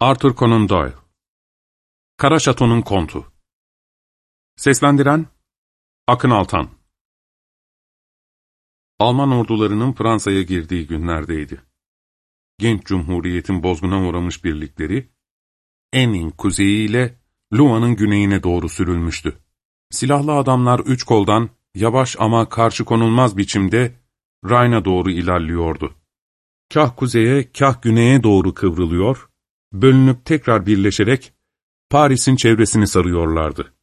Arthur Conan Doyle Kara Şato'nun Kontu Seslendiren Akın Altan Alman ordularının Fransa'ya girdiği günlerdeydi. Genç Cumhuriyet'in bozguna uğramış birlikleri, En'in kuzeyiyle Luan'ın güneyine doğru sürülmüştü. Silahlı adamlar üç koldan, yavaş ama karşı konulmaz biçimde Rhine'a doğru ilerliyordu. Kah kuzeye, kah güneye doğru kıvrılıyor, bölünüp tekrar birleşerek Paris'in çevresini sarıyorlardı.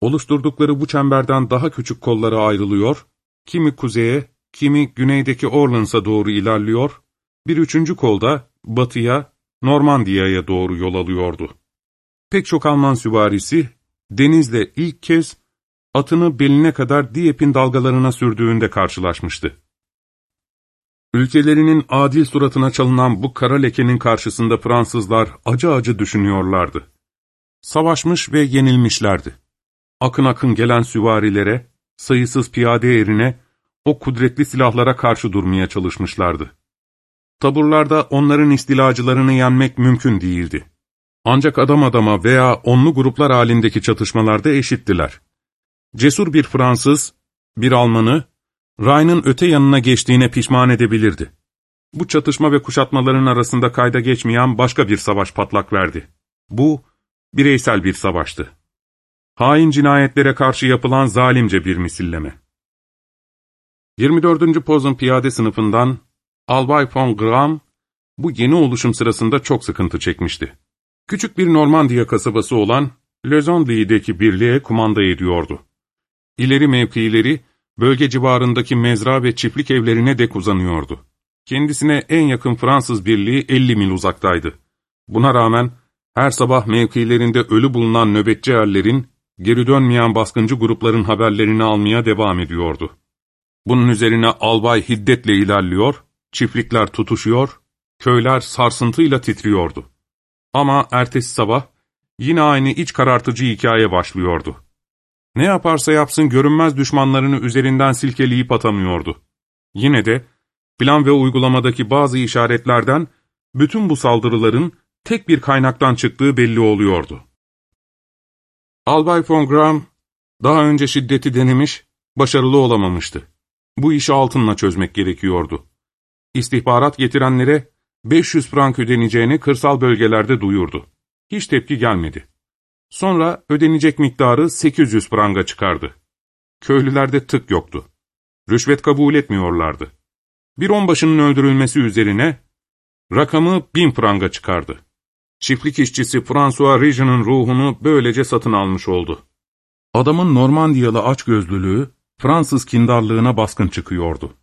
Oluşturdukları bu çemberden daha küçük kollara ayrılıyor, kimi kuzeye, kimi güneydeki Orleans'a doğru ilerliyor, bir üçüncü kolda batıya, Normandiya'ya doğru yol alıyordu. Pek çok Alman süvarisi, denizle ilk kez atını beline kadar Diepp'in dalgalarına sürdüğünde karşılaşmıştı. Ülkelerinin adil suratına çalınan bu kara lekenin karşısında Fransızlar acı acı düşünüyorlardı. Savaşmış ve yenilmişlerdi. Akın akın gelen süvarilere, sayısız piyade erine, o kudretli silahlara karşı durmaya çalışmışlardı. Taburlarda onların istilacılarını yenmek mümkün değildi. Ancak adam adama veya onlu gruplar halindeki çatışmalarda eşittiler. Cesur bir Fransız, bir Almanı, Rhine'ın öte yanına geçtiğine pişman edebilirdi. Bu çatışma ve kuşatmaların arasında kayda geçmeyen başka bir savaş patlak verdi. Bu, bireysel bir savaştı. Hain cinayetlere karşı yapılan zalimce bir misilleme. 24. Pozun piyade sınıfından Albay von Graham, bu yeni oluşum sırasında çok sıkıntı çekmişti. Küçük bir Normandiya kasabası olan Lezonville'deki birliğe kumanda ediyordu. İleri mevkileri, bölge civarındaki mezra ve çiftlik evlerine dek uzanıyordu. Kendisine en yakın Fransız birliği 50 mil uzaktaydı. Buna rağmen her sabah mevkilerinde ölü bulunan nöbetçi erlerin, geri dönmeyen baskıncı grupların haberlerini almaya devam ediyordu. Bunun üzerine albay hiddetle ilerliyor, çiftlikler tutuşuyor, köyler sarsıntıyla titriyordu. Ama ertesi sabah yine aynı iç karartıcı hikaye başlıyordu. Ne yaparsa yapsın görünmez düşmanlarını üzerinden silkeleyip atamıyordu. Yine de plan ve uygulamadaki bazı işaretlerden bütün bu saldırıların tek bir kaynaktan çıktığı belli oluyordu. Albay von Graham daha önce şiddeti denemiş, başarılı olamamıştı. Bu işi altınla çözmek gerekiyordu. İstihbarat getirenlere 500 frank ödeneceğini kırsal bölgelerde duyurdu. Hiç tepki gelmedi. Sonra ödenecek miktarı 800 franga çıkardı. Köylülerde tık yoktu. Rüşvet kabul etmiyorlardı. Bir onbaşının öldürülmesi üzerine rakamı 1000 franga çıkardı. Çiftlik işçisi François Rigen'ın ruhunu böylece satın almış oldu. Adamın Normandiyalı açgözlülüğü, Fransız kindarlığına baskın çıkıyordu.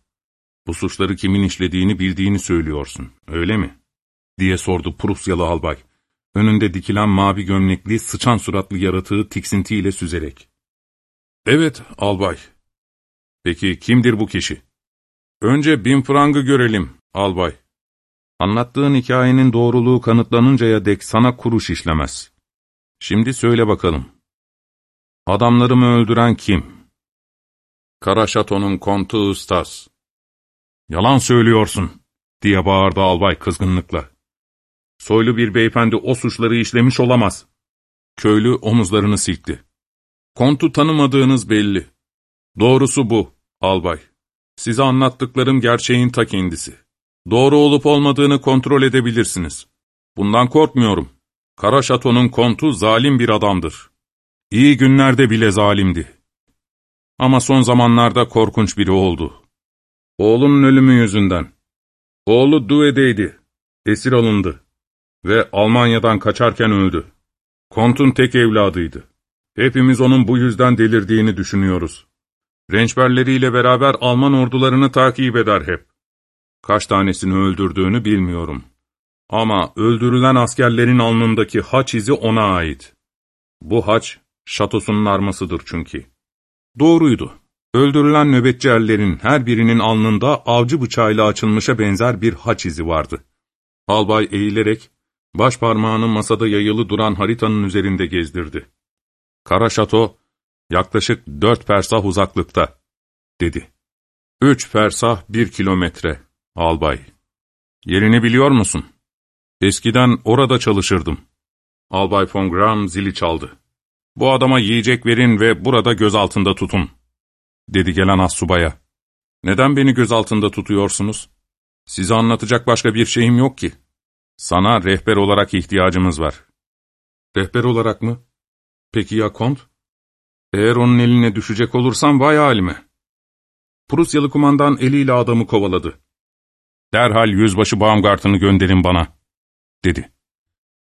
''Bu suçları kimin işlediğini bildiğini söylüyorsun, öyle mi?'' diye sordu Prusyalı albay önünde dikilen mavi gömlekli, sıçan suratlı yaratığı tiksintiyle süzerek. ''Evet, albay.'' ''Peki kimdir bu kişi?'' ''Önce bin frangı görelim, albay.'' ''Anlattığın hikayenin doğruluğu kanıtlanıncaya dek sana kuruş işlemez. Şimdi söyle bakalım. Adamlarımı öldüren kim?'' ''Kara Şato'nun kontu Ustas.'' ''Yalan söylüyorsun.'' diye bağırdı albay kızgınlıkla. Soylu bir beyefendi o suçları işlemiş olamaz. Köylü omuzlarını silkti. Kontu tanımadığınız belli. Doğrusu bu, albay. Size anlattıklarım gerçeğin ta kendisi. Doğru olup olmadığını kontrol edebilirsiniz. Bundan korkmuyorum. Kara Şato'nun kontu zalim bir adamdır. İyi günlerde bile zalimdi. Ama son zamanlarda korkunç biri oldu. Oğlunun ölümü yüzünden. Oğlu Due'deydi. Esir alındı ve Almanya'dan kaçarken öldü. Kont'un tek evladıydı. Hepimiz onun bu yüzden delirdiğini düşünüyoruz. Rençberleriyle beraber Alman ordularını takip eder hep. Kaç tanesini öldürdüğünü bilmiyorum. Ama öldürülen askerlerin alnındaki haç izi ona ait. Bu haç, şatosunun armasıdır çünkü. Doğruydu. Öldürülen nöbetçi erlerin her birinin alnında avcı bıçağıyla açılmışa benzer bir haç izi vardı. Albay eğilerek, Baş parmağını masada yayılı duran haritanın üzerinde gezdirdi. Kara şato, yaklaşık dört fersah uzaklıkta, dedi. Üç fersah bir kilometre, albay. Yerini biliyor musun? Eskiden orada çalışırdım. Albay von Graham zili çaldı. Bu adama yiyecek verin ve burada gözaltında tutun, dedi gelen assubaya. Neden beni gözaltında tutuyorsunuz? Size anlatacak başka bir şeyim yok ki. Sana rehber olarak ihtiyacımız var. Rehber olarak mı? Peki ya kont? Eğer onun eline düşecek olursam vay halime. Prusyalı kumandan eliyle adamı kovaladı. Derhal yüzbaşı Baumgart'ını gönderin bana, dedi.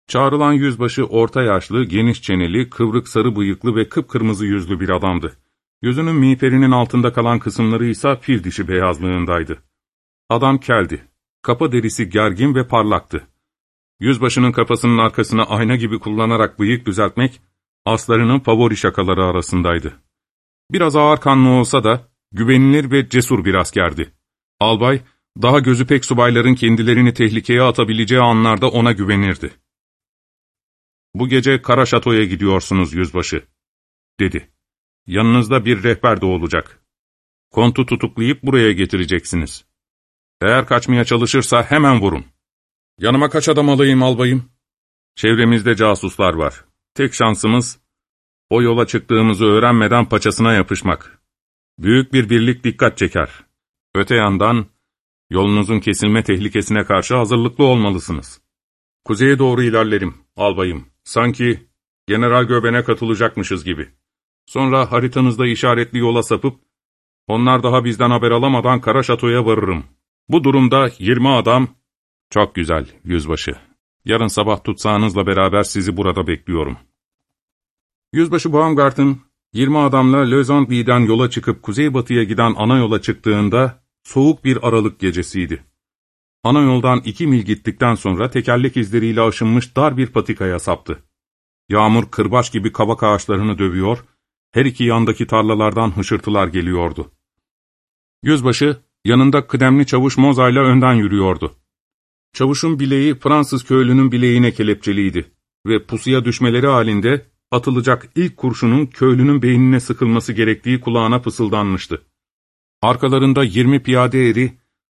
Çağrılan yüzbaşı orta yaşlı, geniş çeneli, kıvrık sarı bıyıklı ve kıpkırmızı yüzlü bir adamdı. Yüzünün miğferinin altında kalan kısımları ise fil dişi beyazlığındaydı. Adam keldi. Kafa derisi gergin ve parlaktı. Yüzbaşının kafasının arkasını ayna gibi kullanarak bıyık düzeltmek, aslarının favori şakaları arasındaydı. Biraz ağır kanlı olsa da, güvenilir ve cesur bir askerdi. Albay, daha gözü pek subayların kendilerini tehlikeye atabileceği anlarda ona güvenirdi. ''Bu gece Kara Şato'ya gidiyorsunuz yüzbaşı.'' dedi. ''Yanınızda bir rehber de olacak. Kontu tutuklayıp buraya getireceksiniz. Eğer kaçmaya çalışırsa hemen vurun. Yanıma kaç adam alayım albayım? Çevremizde casuslar var. Tek şansımız, o yola çıktığımızı öğrenmeden paçasına yapışmak. Büyük bir birlik dikkat çeker. Öte yandan, yolunuzun kesilme tehlikesine karşı hazırlıklı olmalısınız. Kuzeye doğru ilerlerim, albayım. Sanki General Göben'e katılacakmışız gibi. Sonra haritanızda işaretli yola sapıp, onlar daha bizden haber alamadan Kara Şato'ya varırım. Bu durumda 20 adam, çok güzel yüzbaşı. Yarın sabah tutsağınızla beraber sizi burada bekliyorum. Yüzbaşı Baumgart'ın 20 adamla Lözondvi'den yola çıkıp kuzeybatıya giden ana yola çıktığında soğuk bir aralık gecesiydi. Ana yoldan iki mil gittikten sonra tekerlek izleriyle aşınmış dar bir patikaya saptı. Yağmur kırbaç gibi kavak ağaçlarını dövüyor, her iki yandaki tarlalardan hışırtılar geliyordu. Yüzbaşı, yanında kıdemli çavuş Moza ile önden yürüyordu. Çavuşun bileği Fransız köylünün bileğine kelepçeliydi ve pusuya düşmeleri halinde atılacak ilk kurşunun köylünün beynine sıkılması gerektiği kulağına fısıldanmıştı. Arkalarında yirmi piyade eri,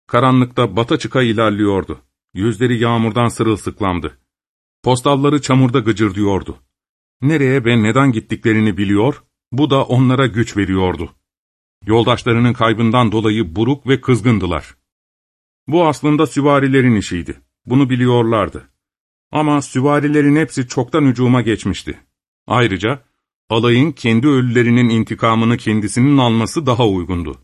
karanlıkta bata çıka ilerliyordu. Yüzleri yağmurdan sırılsıklamdı. Postalları çamurda gıcırdıyordu. Nereye ve neden gittiklerini biliyor, bu da onlara güç veriyordu. Yoldaşlarının kaybından dolayı buruk ve kızgındılar. Bu aslında süvarilerin işiydi. Bunu biliyorlardı. Ama süvarilerin hepsi çoktan hücuma geçmişti. Ayrıca alayın kendi ölülerinin intikamını kendisinin alması daha uygundu.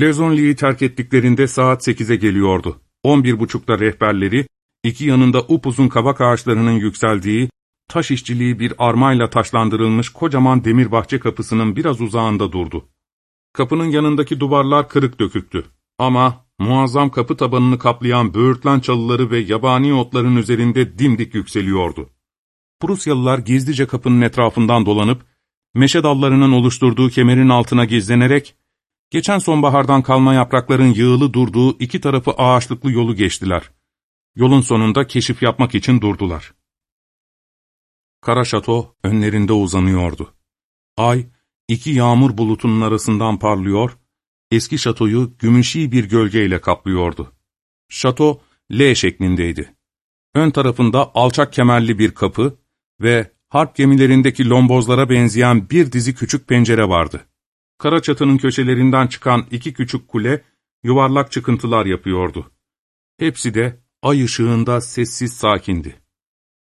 Lezonli'yi terk ettiklerinde saat sekize geliyordu. On bir buçukta rehberleri, iki yanında upuzun kabak ağaçlarının yükseldiği, taş işçiliği bir armayla taşlandırılmış kocaman demir bahçe kapısının biraz uzağında durdu. Kapının yanındaki duvarlar kırık döküktü. Ama muazzam kapı tabanını kaplayan böğürtlen çalıları ve yabani otların üzerinde dimdik yükseliyordu. Prusyalılar gizlice kapının etrafından dolanıp, meşe dallarının oluşturduğu kemerin altına gizlenerek, geçen sonbahardan kalma yaprakların yığılı durduğu iki tarafı ağaçlıklı yolu geçtiler. Yolun sonunda keşif yapmak için durdular. Kara şato önlerinde uzanıyordu. Ay, iki yağmur bulutunun arasından parlıyor, eski şatoyu gümüşi bir gölgeyle kaplıyordu. Şato, L şeklindeydi. Ön tarafında alçak kemerli bir kapı ve harp gemilerindeki lombozlara benzeyen bir dizi küçük pencere vardı. Kara çatının köşelerinden çıkan iki küçük kule, yuvarlak çıkıntılar yapıyordu. Hepsi de ay ışığında sessiz sakindi.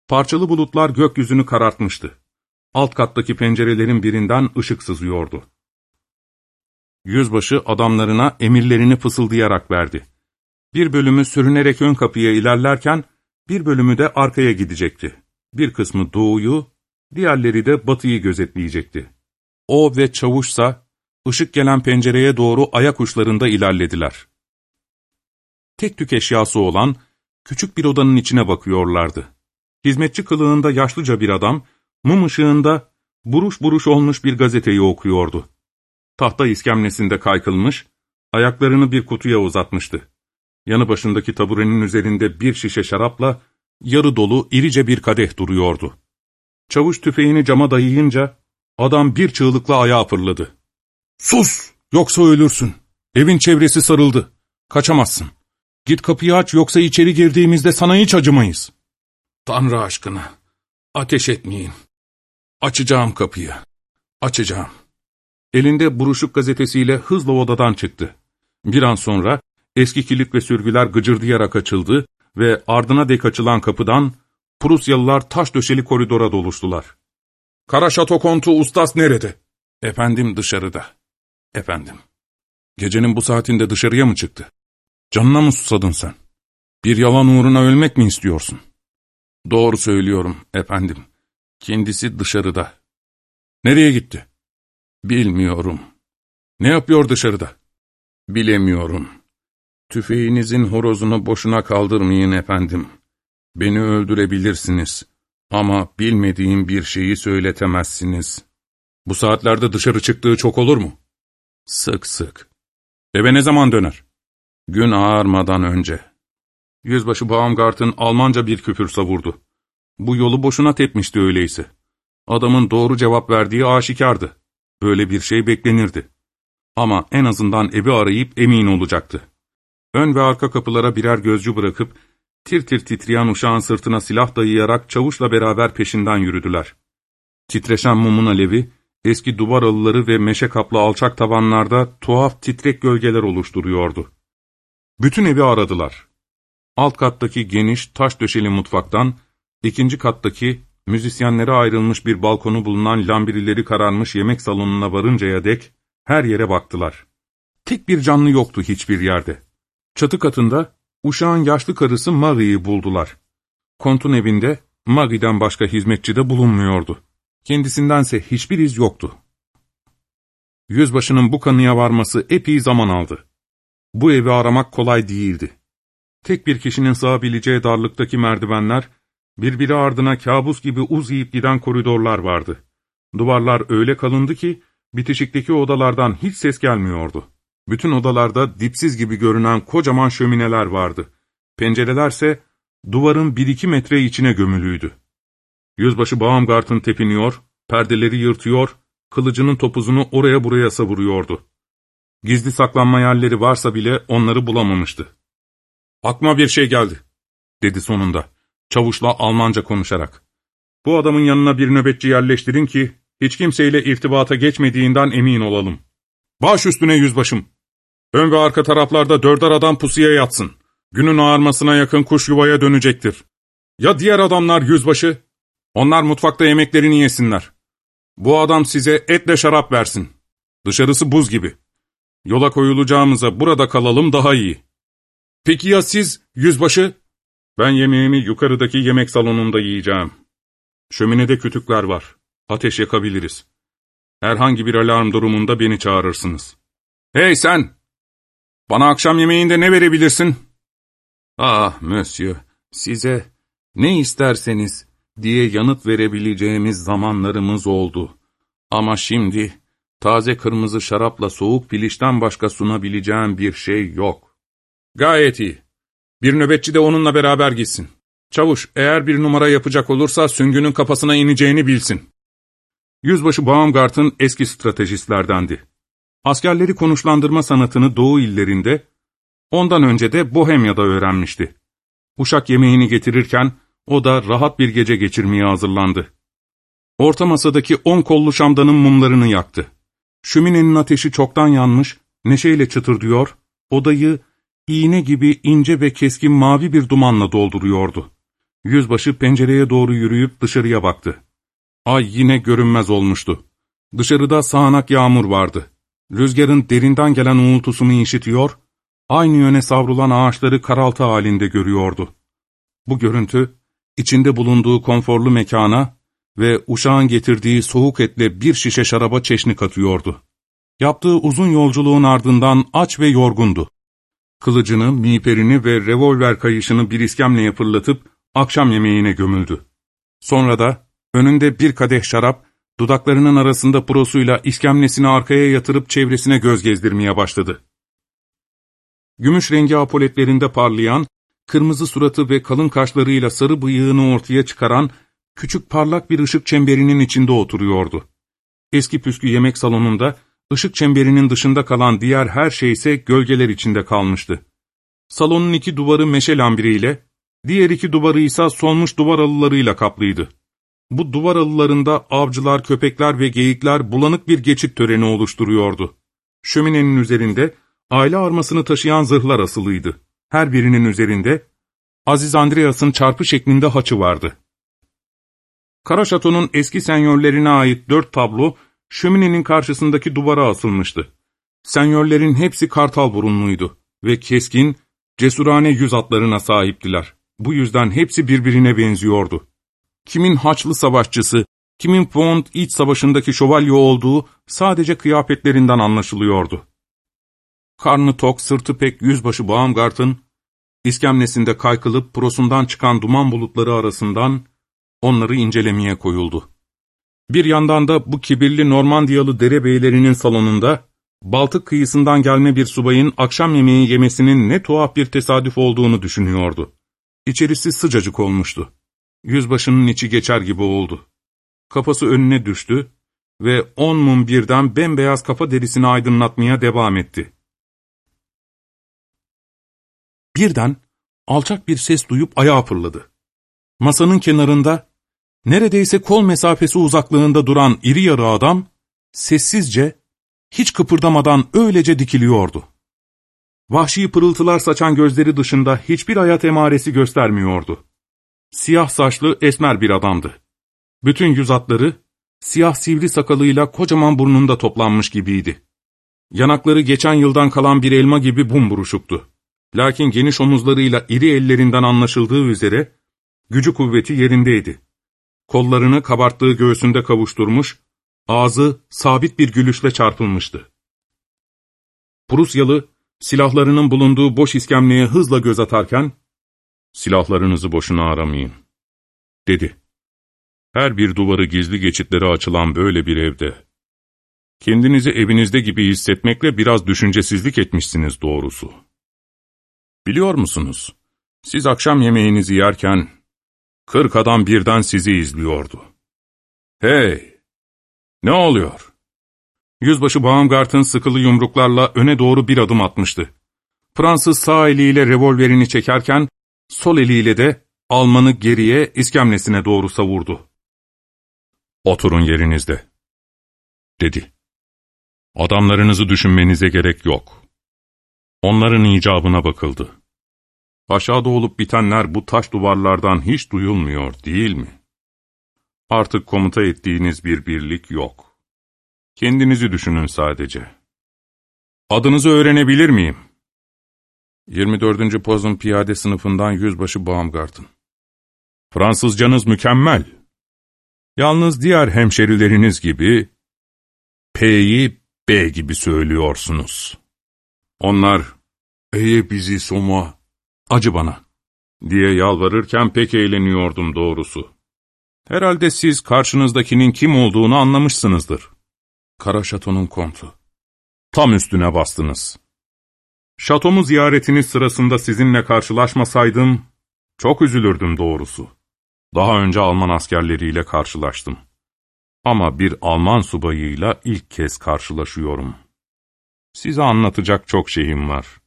Parçalı bulutlar gökyüzünü karartmıştı. Alt kattaki pencerelerin birinden ışık sızıyordu. Yüzbaşı adamlarına emirlerini fısıldayarak verdi. Bir bölümü sürünerek ön kapıya ilerlerken, bir bölümü de arkaya gidecekti. Bir kısmı doğuyu, diğerleri de batıyı gözetleyecekti. O ve çavuşsa, ışık gelen pencereye doğru ayak uçlarında ilerlediler. Tek tük eşyası olan, küçük bir odanın içine bakıyorlardı. Hizmetçi kılığında yaşlıca bir adam, mum ışığında buruş buruş olmuş bir gazeteyi okuyordu. Tahta iskemlesinde kaykılmış, ayaklarını bir kutuya uzatmıştı. Yanı başındaki taburenin üzerinde bir şişe şarapla yarı dolu irice bir kadeh duruyordu. Çavuş tüfeğini cama dayayınca adam bir çığlıkla ayağa fırladı. ''Sus! Yoksa ölürsün. Evin çevresi sarıldı. Kaçamazsın. Git kapıyı aç yoksa içeri girdiğimizde sana hiç acımayız. Tanrı aşkına, ateş etmeyin. Açacağım kapıyı. Açacağım. Elinde buruşuk gazetesiyle hızla odadan çıktı. Bir an sonra eski kilit ve sürgüler gıcırdayarak açıldı ve ardına dek açılan kapıdan Prusyalılar taş döşeli koridora doluştular. ''Kara Şato Kontu Ustas nerede?'' ''Efendim dışarıda.'' ''Efendim.'' ''Gecenin bu saatinde dışarıya mı çıktı? Canına mı susadın sen? Bir yalan uğruna ölmek mi istiyorsun?'' ''Doğru söylüyorum efendim. Kendisi dışarıda.'' ''Nereye gitti?'' ''Bilmiyorum.'' ''Ne yapıyor dışarıda?'' ''Bilemiyorum. Tüfeğinizin horozunu boşuna kaldırmayın efendim. Beni öldürebilirsiniz ama bilmediğim bir şeyi söyletemezsiniz. Bu saatlerde dışarı çıktığı çok olur mu? Sık sık. Eve ne zaman döner? Gün ağarmadan önce. Yüzbaşı Baumgart'ın Almanca bir küfür savurdu. Bu yolu boşuna tepmişti öyleyse. Adamın doğru cevap verdiği aşikardı. Böyle bir şey beklenirdi. Ama en azından evi arayıp emin olacaktı. Ön ve arka kapılara birer gözcü bırakıp, tir tir titreyen uşağın sırtına silah dayayarak çavuşla beraber peşinden yürüdüler. Titreşen mumun alevi, eski duvar alıları ve meşe kaplı alçak tavanlarda tuhaf titrek gölgeler oluşturuyordu. Bütün evi aradılar. Alt kattaki geniş, taş döşeli mutfaktan, ikinci kattaki, müzisyenlere ayrılmış bir balkonu bulunan lambirileri kararmış yemek salonuna varıncaya dek, her yere baktılar. Tek bir canlı yoktu hiçbir yerde. Çatı katında uşağın yaşlı karısı Marie'yi buldular. Kontun evinde Marie'den başka hizmetçi de bulunmuyordu. Kendisindense hiçbir iz yoktu. Yüzbaşının bu kanıya varması epey zaman aldı. Bu evi aramak kolay değildi. Tek bir kişinin sığabileceği darlıktaki merdivenler, birbiri ardına kabus gibi uzayıp giden koridorlar vardı. Duvarlar öyle kalındı ki, bitişikteki odalardan hiç ses gelmiyordu. Bütün odalarda dipsiz gibi görünen kocaman şömineler vardı. Pencerelerse duvarın bir iki metre içine gömülüydü. Yüzbaşı Baumgart'ın tepiniyor, perdeleri yırtıyor, kılıcının topuzunu oraya buraya savuruyordu. Gizli saklanma yerleri varsa bile onları bulamamıştı. ''Akma bir şey geldi.'' dedi sonunda, çavuşla Almanca konuşarak. ''Bu adamın yanına bir nöbetçi yerleştirin ki, hiç kimseyle irtibata geçmediğinden emin olalım. Baş üstüne yüzbaşım. Ön ve arka taraflarda dörder adam pusuya yatsın. Günün ağarmasına yakın kuş yuvaya dönecektir. Ya diğer adamlar yüzbaşı? Onlar mutfakta yemeklerini yesinler. Bu adam size etle şarap versin. Dışarısı buz gibi. Yola koyulacağımıza burada kalalım daha iyi. Peki ya siz, yüzbaşı? Ben yemeğimi yukarıdaki yemek salonunda yiyeceğim. Şöminede kütükler var. Ateş yakabiliriz. Herhangi bir alarm durumunda beni çağırırsınız. Hey sen! Bana akşam yemeğinde ne verebilirsin? Ah, monsieur, size ne isterseniz diye yanıt verebileceğimiz zamanlarımız oldu. Ama şimdi taze kırmızı şarapla soğuk pilişten başka sunabileceğim bir şey yok. Gayet iyi. Bir nöbetçi de onunla beraber gitsin. Çavuş, eğer bir numara yapacak olursa süngünün kafasına ineceğini bilsin. Yüzbaşı Baumgart'ın eski stratejistlerdendi. Askerleri konuşlandırma sanatını Doğu illerinde, ondan önce de Bohemya'da öğrenmişti. Uşak yemeğini getirirken o da rahat bir gece geçirmeye hazırlandı. Orta masadaki on kollu şamdanın mumlarını yaktı. Şöminenin ateşi çoktan yanmış, neşeyle çıtırdıyor, odayı iğne gibi ince ve keskin mavi bir dumanla dolduruyordu. Yüzbaşı pencereye doğru yürüyüp dışarıya baktı. Ay yine görünmez olmuştu. Dışarıda sağanak yağmur vardı. Rüzgarın derinden gelen uğultusunu işitiyor, aynı yöne savrulan ağaçları karaltı halinde görüyordu. Bu görüntü, içinde bulunduğu konforlu mekana ve uşağın getirdiği soğuk etle bir şişe şaraba çeşni katıyordu. Yaptığı uzun yolculuğun ardından aç ve yorgundu. Kılıcını, miğperini ve revolver kayışını bir iskemleye fırlatıp akşam yemeğine gömüldü. Sonra da önünde bir kadeh şarap, dudaklarının arasında prosuyla iskemlesini arkaya yatırıp çevresine göz gezdirmeye başladı. Gümüş rengi apoletlerinde parlayan, kırmızı suratı ve kalın kaşlarıyla sarı bıyığını ortaya çıkaran, küçük parlak bir ışık çemberinin içinde oturuyordu. Eski püskü yemek salonunda, ışık çemberinin dışında kalan diğer her şey ise gölgeler içinde kalmıştı. Salonun iki duvarı meşe lambiriyle, diğer iki duvarı ise solmuş duvar alılarıyla kaplıydı. Bu duvar alılarında avcılar, köpekler ve geyikler bulanık bir geçit töreni oluşturuyordu. Şöminenin üzerinde aile armasını taşıyan zırhlar asılıydı. Her birinin üzerinde Aziz Andreas'ın çarpı şeklinde haçı vardı. Kara Şato'nun eski senyörlerine ait dört tablo şöminenin karşısındaki duvara asılmıştı. Senyörlerin hepsi kartal burunluydu ve keskin, cesurane yüz atlarına sahiptiler. Bu yüzden hepsi birbirine benziyordu. Kimin haçlı savaşçısı, kimin Pont iç savaşındaki şövalye olduğu sadece kıyafetlerinden anlaşılıyordu. Karnı tok, sırtı pek yüzbaşı Baumgart'ın, iskemlesinde kaykılıp prosundan çıkan duman bulutları arasından onları incelemeye koyuldu. Bir yandan da bu kibirli Normandiyalı derebeylerinin salonunda, Baltık kıyısından gelme bir subayın akşam yemeği yemesinin ne tuhaf bir tesadüf olduğunu düşünüyordu. İçerisi sıcacık olmuştu. Yüzbaşının içi geçer gibi oldu. Kafası önüne düştü ve on mum birden bembeyaz kafa derisini aydınlatmaya devam etti. Birden alçak bir ses duyup ayağa fırladı. Masanın kenarında, neredeyse kol mesafesi uzaklığında duran iri yarı adam, sessizce, hiç kıpırdamadan öylece dikiliyordu. Vahşi pırıltılar saçan gözleri dışında hiçbir hayat emaresi göstermiyordu. Siyah saçlı esmer bir adamdı. Bütün yüz hatları, siyah sivri sakalıyla kocaman burnunda toplanmış gibiydi. Yanakları geçen yıldan kalan bir elma gibi bumburuşuktu. Lakin geniş omuzlarıyla iri ellerinden anlaşıldığı üzere, gücü kuvveti yerindeydi. Kollarını kabarttığı göğsünde kavuşturmuş, ağzı sabit bir gülüşle çarpılmıştı. Prusyalı, silahlarının bulunduğu boş iskemleye hızla göz atarken, ''Silahlarınızı boşuna aramayın.'' dedi. Her bir duvarı gizli geçitleri açılan böyle bir evde, kendinizi evinizde gibi hissetmekle biraz düşüncesizlik etmişsiniz doğrusu. Biliyor musunuz, siz akşam yemeğinizi yerken, kırk adam birden sizi izliyordu. Hey! Ne oluyor? Yüzbaşı Baumgart'ın sıkılı yumruklarla öne doğru bir adım atmıştı. Fransız sağ eliyle revolverini çekerken, sol eliyle de Alman'ı geriye iskemlesine doğru savurdu. ''Oturun yerinizde.'' dedi. ''Adamlarınızı düşünmenize gerek yok. Onların icabına bakıldı. Aşağıda olup bitenler bu taş duvarlardan hiç duyulmuyor değil mi? Artık komuta ettiğiniz bir birlik yok. Kendinizi düşünün sadece. Adınızı öğrenebilir miyim? 24. Pozun piyade sınıfından yüzbaşı Baumgart'ın. Fransızcanız mükemmel. Yalnız diğer hemşerileriniz gibi P'yi B gibi söylüyorsunuz. Onlar, ''Eye bizi soma, acı bana.'' diye yalvarırken pek eğleniyordum doğrusu. Herhalde siz karşınızdakinin kim olduğunu anlamışsınızdır. Kara Şato'nun kontu. Tam üstüne bastınız. Şatomu ziyaretiniz sırasında sizinle karşılaşmasaydım, çok üzülürdüm doğrusu. Daha önce Alman askerleriyle karşılaştım. Ama bir Alman subayıyla ilk kez karşılaşıyorum. Size anlatacak çok şeyim var.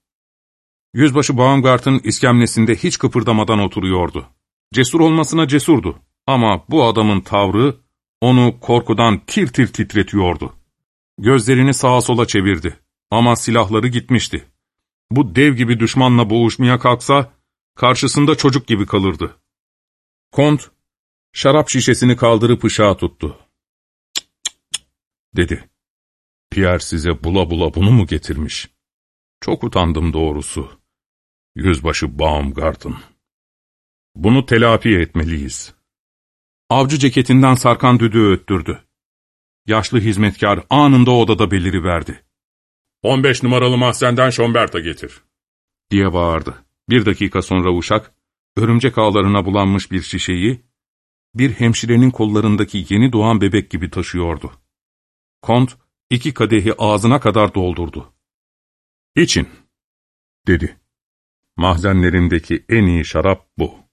Yüzbaşı Baumgart'ın iskemlesinde hiç kıpırdamadan oturuyordu. Cesur olmasına cesurdu. Ama bu adamın tavrı onu korkudan tir tir titretiyordu. Gözlerini sağa sola çevirdi. Ama silahları gitmişti. Bu dev gibi düşmanla boğuşmaya kalksa, karşısında çocuk gibi kalırdı. Kont, şarap şişesini kaldırıp ışığa tuttu. Cık cık cık, dedi. Pierre size bula bula bunu mu getirmiş? Çok utandım doğrusu. Yüzbaşı Baumgarten. Bunu telafi etmeliyiz. Avcı ceketinden sarkan düdüğü öttürdü. Yaşlı hizmetkar anında odada beliriverdi. ''On beş numaralı mahzenden Şombert'a getir.'' diye bağırdı. Bir dakika sonra uşak, örümcek ağlarına bulanmış bir şişeyi, bir hemşirenin kollarındaki yeni doğan bebek gibi taşıyordu. Kont, iki kadehi ağzına kadar doldurdu. ''İçin.'' dedi. ''Mahzenlerimdeki en iyi şarap bu.''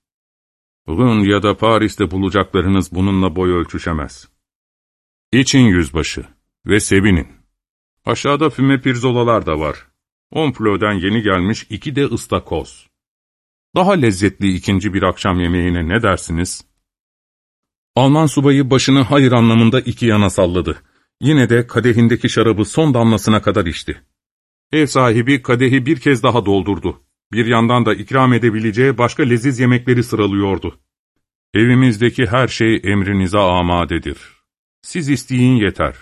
Rün ya da Paris'te bulacaklarınız bununla boy ölçüşemez. İçin yüzbaşı ve sevinin. Aşağıda füme pirzolalar da var. On flöden yeni gelmiş iki de ıstakoz. Daha lezzetli ikinci bir akşam yemeğine ne dersiniz? Alman subayı başını hayır anlamında iki yana salladı. Yine de kadehindeki şarabı son damlasına kadar içti. Ev sahibi kadehi bir kez daha doldurdu. Bir yandan da ikram edebileceği başka leziz yemekleri sıralıyordu. Evimizdeki her şey emrinize amadedir. Siz isteyin yeter.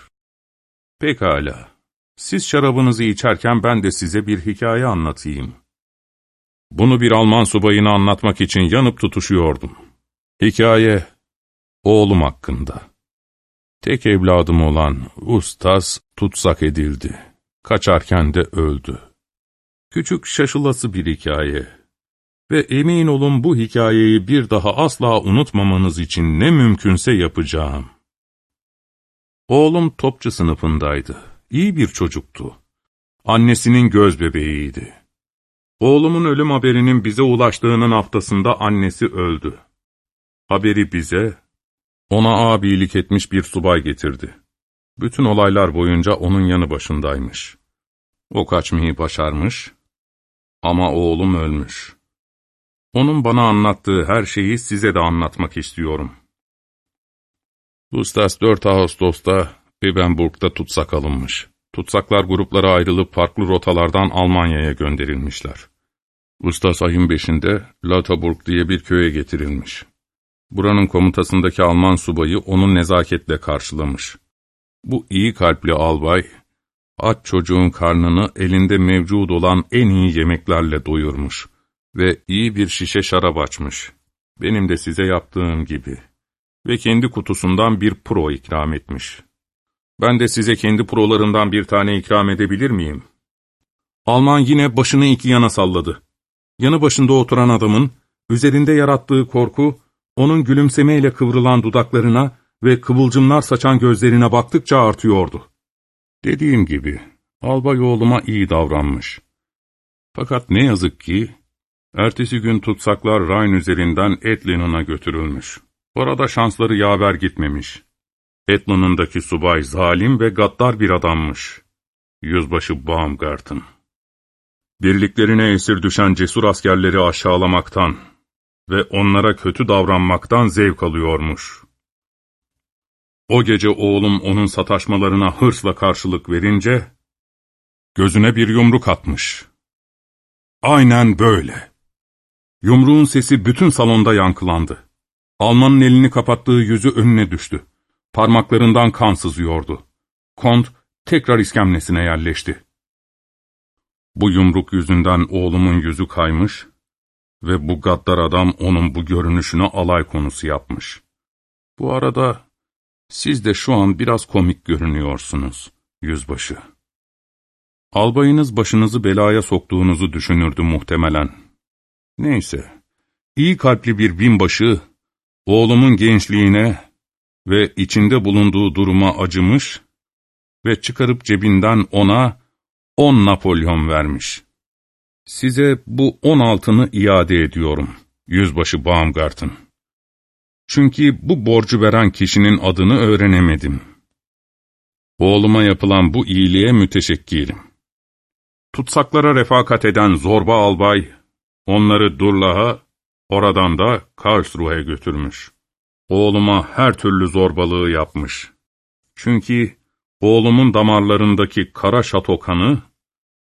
Pekala. Siz şarabınızı içerken ben de size bir hikaye anlatayım. Bunu bir Alman subayına anlatmak için yanıp tutuşuyordum. Hikaye, oğlum hakkında. Tek evladım olan Ustas tutsak edildi. Kaçarken de öldü. Küçük şaşılası bir hikaye. Ve emin olun bu hikayeyi bir daha asla unutmamanız için ne mümkünse yapacağım. Oğlum topçu sınıfındaydı. İyi bir çocuktu. Annesinin göz bebeğiydi. Oğlumun ölüm haberinin bize ulaştığının haftasında annesi öldü. Haberi bize, ona abilik etmiş bir subay getirdi. Bütün olaylar boyunca onun yanı başındaymış. O kaçmayı başarmış ama oğlum ölmüş. Onun bana anlattığı her şeyi size de anlatmak istiyorum. Ustas 4 Ağustos'ta Ebenburg'da tutsak alınmış. Tutsaklar gruplara ayrılıp farklı rotalardan Almanya'ya gönderilmişler. Ustas ayın 5'inde Lauterburg diye bir köye getirilmiş. Buranın komutasındaki Alman subayı onu nezaketle karşılamış. Bu iyi kalpli albay, aç çocuğun karnını elinde mevcud olan en iyi yemeklerle doyurmuş ve iyi bir şişe şarap açmış. Benim de size yaptığım gibi. Ve kendi kutusundan bir pro ikram etmiş. Ben de size kendi prolarından bir tane ikram edebilir miyim? Alman yine başını iki yana salladı. Yanı başında oturan adamın, üzerinde yarattığı korku, onun gülümsemeyle kıvrılan dudaklarına ve kıvılcımlar saçan gözlerine baktıkça artıyordu. Dediğim gibi, albay oğluma iyi davranmış. Fakat ne yazık ki, ertesi gün tutsaklar Rhein üzerinden Etlin'ına götürülmüş. Orada şansları yaver gitmemiş. Etlin'ındaki subay zalim ve gaddar bir adammış. Yüzbaşı Baumgarten. Birliklerine esir düşen cesur askerleri aşağılamaktan ve onlara kötü davranmaktan zevk alıyormuş. O gece oğlum onun sataşmalarına hırsla karşılık verince, gözüne bir yumruk atmış. Aynen böyle. Yumruğun sesi bütün salonda yankılandı. Almanın elini kapattığı yüzü önüne düştü. Parmaklarından kan sızıyordu. Kont tekrar iskemlesine yerleşti. Bu yumruk yüzünden oğlumun yüzü kaymış ve bu gaddar adam onun bu görünüşünü alay konusu yapmış. Bu arada siz de şu an biraz komik görünüyorsunuz, yüzbaşı. Albayınız başınızı belaya soktuğunuzu düşünürdü muhtemelen. Neyse, iyi kalpli bir binbaşı, oğlumun gençliğine ve içinde bulunduğu duruma acımış ve çıkarıp cebinden ona on Napolyon vermiş. Size bu on altını iade ediyorum, yüzbaşı Baumgarten. Çünkü bu borcu veren kişinin adını öğrenemedim. Oğluma yapılan bu iyiliğe müteşekkirim. Tutsaklara refakat eden zorba albay, onları Durlah'a, oradan da Karlsruhe'ye götürmüş. Oğluma her türlü zorbalığı yapmış. Çünkü oğlumun damarlarındaki kara şato kanı,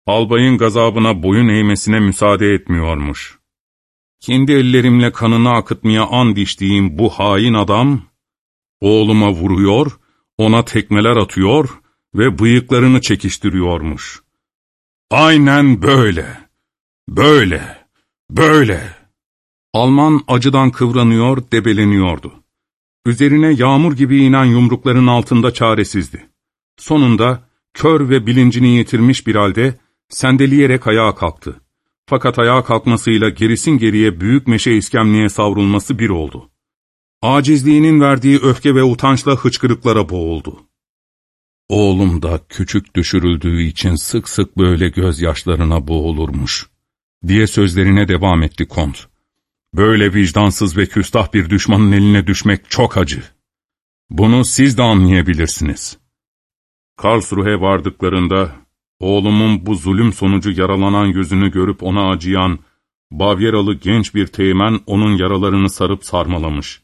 albayın gazabına boyun eğmesine müsaade etmiyormuş. Kendi ellerimle kanını akıtmaya and içtiğim bu hain adam, oğluma vuruyor, ona tekmeler atıyor ve bıyıklarını çekiştiriyormuş. Aynen böyle, böyle, böyle. Alman acıdan kıvranıyor, debeleniyordu. Üzerine yağmur gibi inen yumrukların altında çaresizdi. Sonunda kör ve bilincini yitirmiş bir halde sendeleyerek ayağa kalktı. Fakat ayağa kalkmasıyla gerisin geriye büyük meşe iskemliğe savrulması bir oldu. Acizliğinin verdiği öfke ve utançla hıçkırıklara boğuldu. Oğlum da küçük düşürüldüğü için sık sık böyle gözyaşlarına boğulurmuş, diye sözlerine devam etti kont. Böyle vicdansız ve küstah bir düşmanın eline düşmek çok acı. Bunu siz de anlayabilirsiniz. Karlsruhe vardıklarında Oğlumun bu zulüm sonucu yaralanan yüzünü görüp ona acıyan, Bavyeralı genç bir teğmen onun yaralarını sarıp sarmalamış.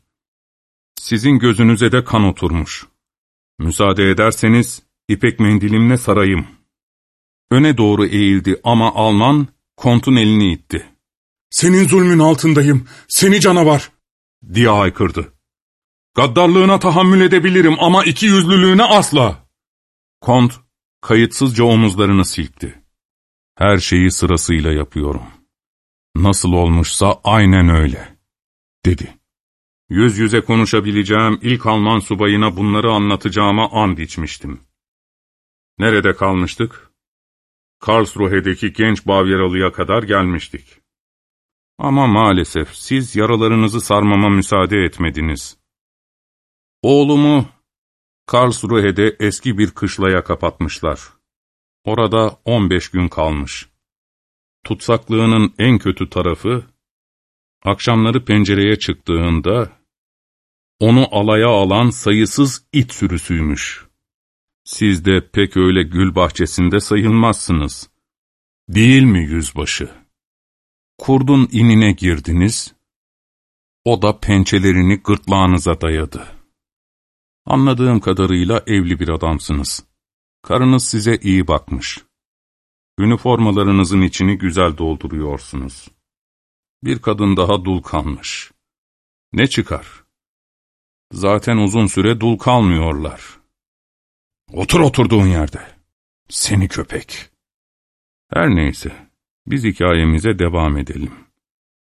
Sizin gözünüze de kan oturmuş. Müsaade ederseniz, ipek mendilimle sarayım. Öne doğru eğildi ama Alman, kontun elini itti. ''Senin zulmün altındayım, seni canavar!'' diye haykırdı. ''Gaddarlığına tahammül edebilirim ama iki yüzlülüğüne asla!'' Kont, kayıtsızca omuzlarını silkti. ''Her şeyi sırasıyla yapıyorum. Nasıl olmuşsa aynen öyle.'' dedi. Yüz yüze konuşabileceğim ilk Alman subayına bunları anlatacağıma and içmiştim. Nerede kalmıştık? Karlsruhe'deki genç Bavyeralı'ya kadar gelmiştik. Ama maalesef siz yaralarınızı sarmama müsaade etmediniz. Oğlumu Karlsruhe'de eski bir kışlaya kapatmışlar. Orada 15 gün kalmış. Tutsaklığının en kötü tarafı, akşamları pencereye çıktığında, onu alaya alan sayısız it sürüsüymüş. Siz de pek öyle gül bahçesinde sayılmazsınız. Değil mi yüzbaşı? Kurdun inine girdiniz, o da pençelerini gırtlağınıza dayadı. Anladığım kadarıyla evli bir adamsınız. Karınız size iyi bakmış. Üniformalarınızın içini güzel dolduruyorsunuz. Bir kadın daha dul kalmış. Ne çıkar? Zaten uzun süre dul kalmıyorlar. Otur oturduğun yerde. Seni köpek. Her neyse, biz hikayemize devam edelim.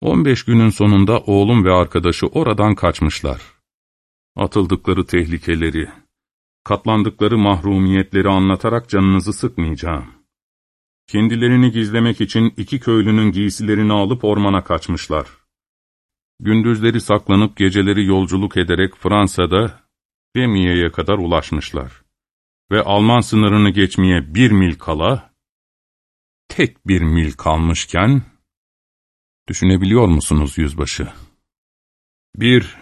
15 günün sonunda oğlum ve arkadaşı oradan kaçmışlar. Atıldıkları tehlikeleri, katlandıkları mahrumiyetleri anlatarak canınızı sıkmayacağım. Kendilerini gizlemek için iki köylünün giysilerini alıp ormana kaçmışlar. Gündüzleri saklanıp geceleri yolculuk ederek Fransa'da Demiye'ye kadar ulaşmışlar. Ve Alman sınırını geçmeye bir mil kala, tek bir mil kalmışken, düşünebiliyor musunuz yüzbaşı? Bir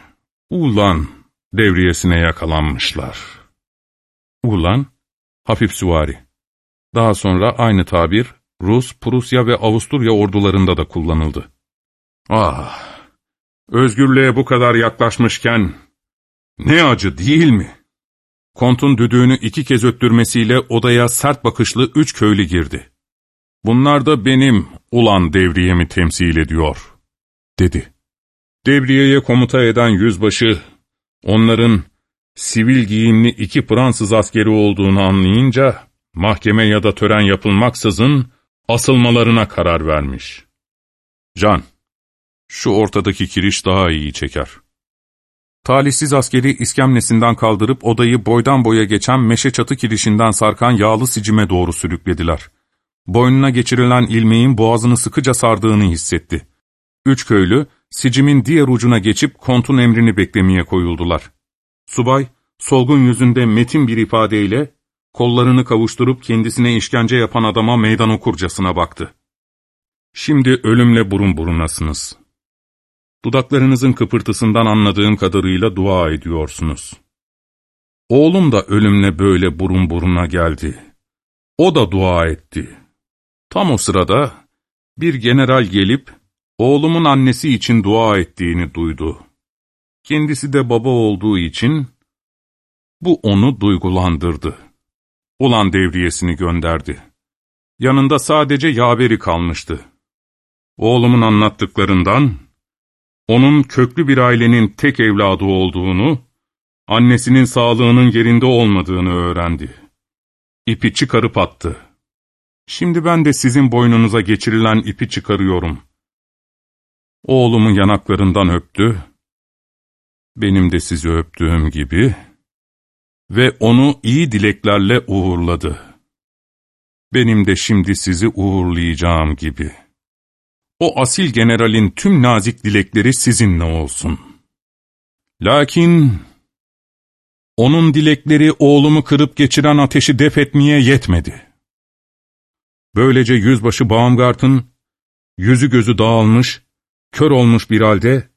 Ulan devriyesine yakalanmışlar. Ulan, hafif süvari. Daha sonra aynı tabir Rus, Prusya ve Avusturya ordularında da kullanıldı. Ah, özgürlüğe bu kadar yaklaşmışken ne acı değil mi? Kontun düdüğünü iki kez öttürmesiyle odaya sert bakışlı üç köylü girdi. Bunlar da benim ulan devriyemi temsil ediyor, dedi. Devriyeye komuta eden yüzbaşı, onların sivil giyimli iki Fransız askeri olduğunu anlayınca, mahkeme ya da tören yapılmaksızın asılmalarına karar vermiş. Can, şu ortadaki kiriş daha iyi çeker. Talihsiz askeri iskemlesinden kaldırıp odayı boydan boya geçen meşe çatı kirişinden sarkan yağlı sicime doğru sürüklediler. Boynuna geçirilen ilmeğin boğazını sıkıca sardığını hissetti. Üç köylü, sicimin diğer ucuna geçip kontun emrini beklemeye koyuldular. Subay, solgun yüzünde metin bir ifadeyle, kollarını kavuşturup kendisine işkence yapan adama meydan okurcasına baktı. Şimdi ölümle burun burunasınız. Dudaklarınızın kıpırtısından anladığım kadarıyla dua ediyorsunuz. Oğlum da ölümle böyle burun buruna geldi. O da dua etti. Tam o sırada bir general gelip oğlumun annesi için dua ettiğini duydu. Kendisi de baba olduğu için bu onu duygulandırdı. Ulan devriyesini gönderdi. Yanında sadece yaveri kalmıştı. Oğlumun anlattıklarından onun köklü bir ailenin tek evladı olduğunu, annesinin sağlığının yerinde olmadığını öğrendi. İpi çıkarıp attı. Şimdi ben de sizin boynunuza geçirilen ipi çıkarıyorum. Oğlumu yanaklarından öptü, benim de sizi öptüğüm gibi ve onu iyi dileklerle uğurladı. Benim de şimdi sizi uğurlayacağım gibi.'' O asil generalin tüm nazik dilekleri sizinle olsun. Lakin onun dilekleri oğlumu kırıp geçiren ateşi def etmeye yetmedi. Böylece yüzbaşı Baumgart'ın yüzü gözü dağılmış, kör olmuş bir halde,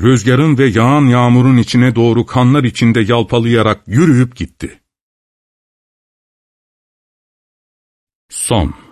rüzgarın ve yağan yağmurun içine doğru kanlar içinde yalpalayarak yürüyüp gitti. Son